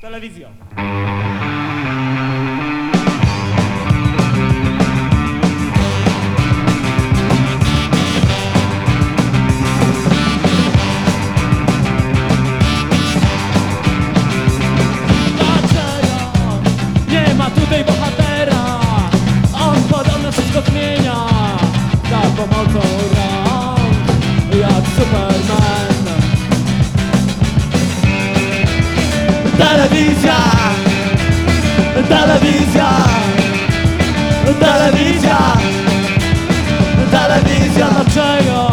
Telewizja. Nie ma tutaj bohatera? On podobno wszystko zmienia za pomocą Telewizja, telewizja, telewizja, telewizja. Dlaczego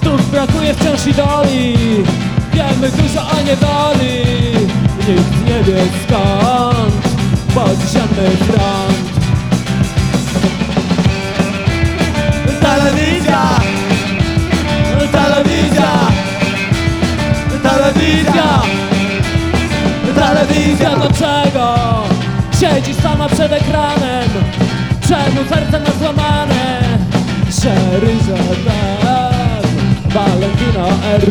tu brakuje wciąż idoli? Wiemy dużo o niedoli. Nikt nie wie skąd podziemny front. Do czego? Siedzi sama przed ekranem Czemu serce na złamane? Sherry Jordan Valentino R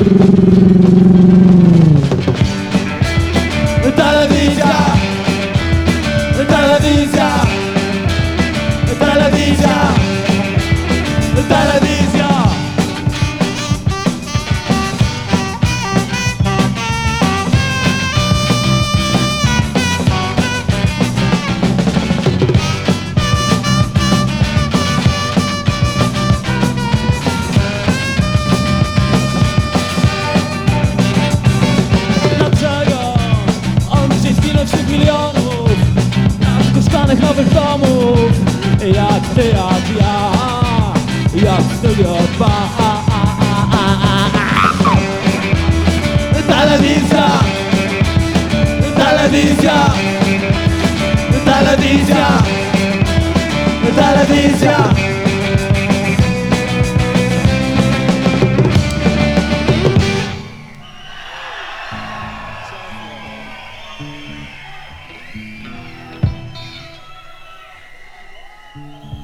danych nowych domów Jak ty, jak ja Jak studio Telewizja Telewizja Telewizja Telewizja Thank you. Thank you.